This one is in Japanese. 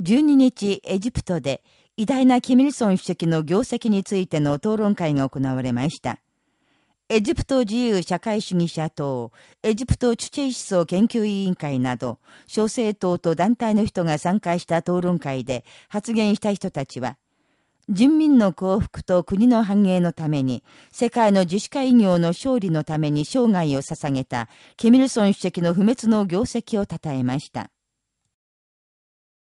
12日、エジプトで、偉大なキミルソン主席の業績についての討論会が行われました。エジプト自由社会主義者党、エジプトチュチェ思想研究委員会など、小政党と団体の人が参加した討論会で発言した人たちは、人民の幸福と国の繁栄のために、世界の自主化医業の勝利のために生涯を捧げた、キミルソン主席の不滅の業績を称えました。